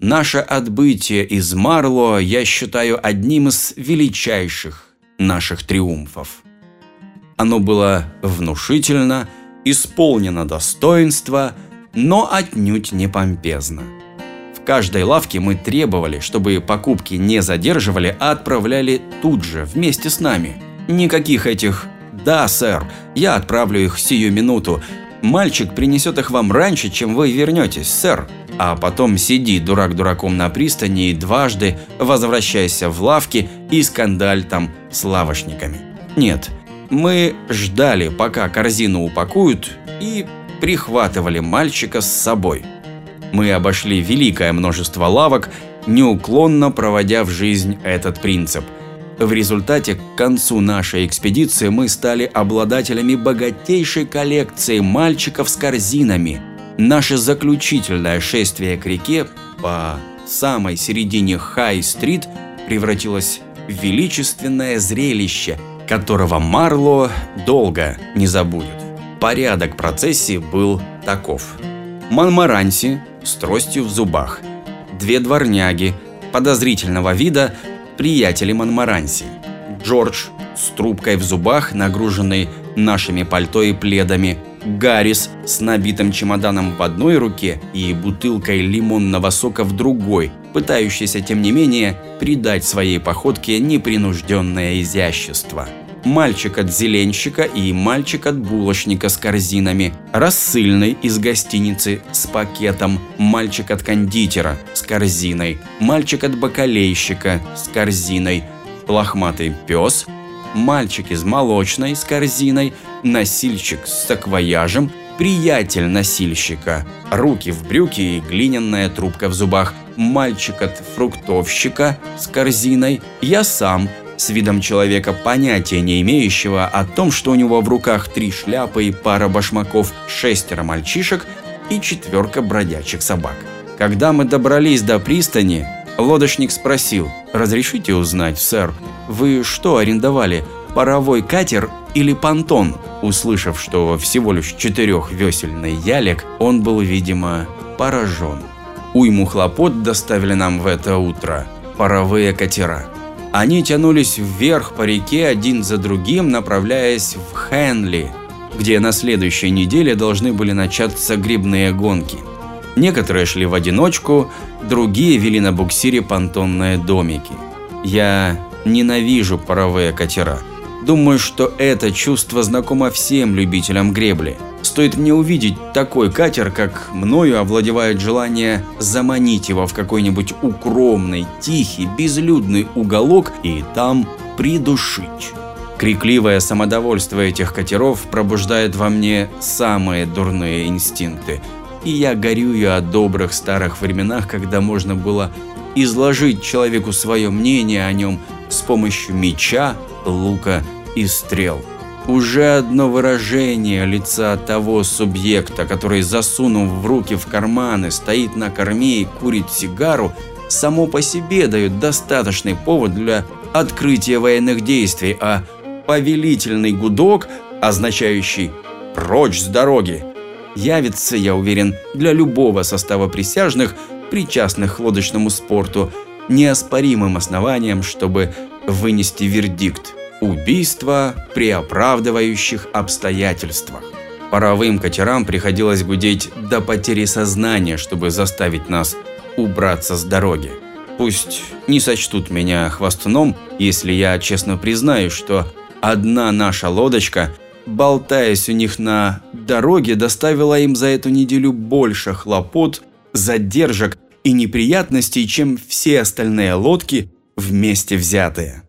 Наше отбытие из Марло я считаю одним из величайших наших триумфов. Оно было внушительно, исполнено достоинства, но отнюдь не помпезно. В каждой лавке мы требовали, чтобы покупки не задерживали, а отправляли тут же, вместе с нами. Никаких этих «Да, сэр, я отправлю их сию минуту. Мальчик принесет их вам раньше, чем вы вернетесь, сэр». А потом сиди дурак дураком на пристани и дважды возвращайся в лавки и скандаль там с лавочниками. Нет, мы ждали, пока корзину упакуют, и прихватывали мальчика с собой. Мы обошли великое множество лавок, неуклонно проводя в жизнь этот принцип – в результате, к концу нашей экспедиции мы стали обладателями богатейшей коллекции мальчиков с корзинами. Наше заключительное шествие к реке по самой середине Хай-стрит превратилось в величественное зрелище, которого Марло долго не забудет. Порядок процессии был таков. Монмаранси с тростью в зубах, две дворняги подозрительного вида приятели Монмаранси. Джордж с трубкой в зубах, нагруженный нашими пальто и пледами, Гаррис с набитым чемоданом в одной руке и бутылкой лимонного сока в другой, пытающийся, тем не менее, придать своей походке непринужденное изящество. Мальчик от зеленщика и мальчик от булочника с корзинами, рассыльный из гостиницы с пакетом, мальчик от кондитера с корзиной, мальчик от бакалейщика с корзиной, лохматый пес, мальчик из молочной с корзиной, носильщик с саквояжем, приятель носильщика, руки в брюки и глиняная трубка в зубах, мальчик от фруктовщика с корзиной, я сам – с видом человека, понятия не имеющего о том, что у него в руках три шляпы и пара башмаков, шестеро мальчишек и четверка бродячих собак. Когда мы добрались до пристани, лодочник спросил, «Разрешите узнать, сэр, вы что арендовали, паровой катер или понтон?» Услышав, что всего лишь четырехвесельный ялик, он был, видимо, поражен. Уйму хлопот доставили нам в это утро паровые катера. Они тянулись вверх по реке один за другим, направляясь в Хенли, где на следующей неделе должны были начаться грибные гонки. Некоторые шли в одиночку, другие вели на буксире понтонные домики. Я ненавижу паровые катера. Думаю, что это чувство знакомо всем любителям гребли. Стоит мне увидеть такой катер, как мною овладевает желание заманить его в какой-нибудь укромный, тихий, безлюдный уголок и там придушить. Крикливое самодовольство этих катеров пробуждает во мне самые дурные инстинкты. И я горюю о добрых старых временах, когда можно было изложить человеку свое мнение о нем с помощью меча, лука и стрел. Уже одно выражение лица того субъекта, который, засунув в руки в карманы, стоит на корме и курит сигару, само по себе дает достаточный повод для открытия военных действий, а повелительный гудок, означающий «прочь с дороги», явится, я уверен, для любого состава присяжных, причастных к лодочному спорту, неоспоримым основанием, чтобы вынести вердикт. Убийство при оправдывающих обстоятельствах. Паровым катерам приходилось гудеть до потери сознания, чтобы заставить нас убраться с дороги. Пусть не сочтут меня хвостуном, если я честно признаю, что одна наша лодочка, болтаясь у них на дороге, доставила им за эту неделю больше хлопот, задержек и неприятностей, чем все остальные лодки вместе взятые.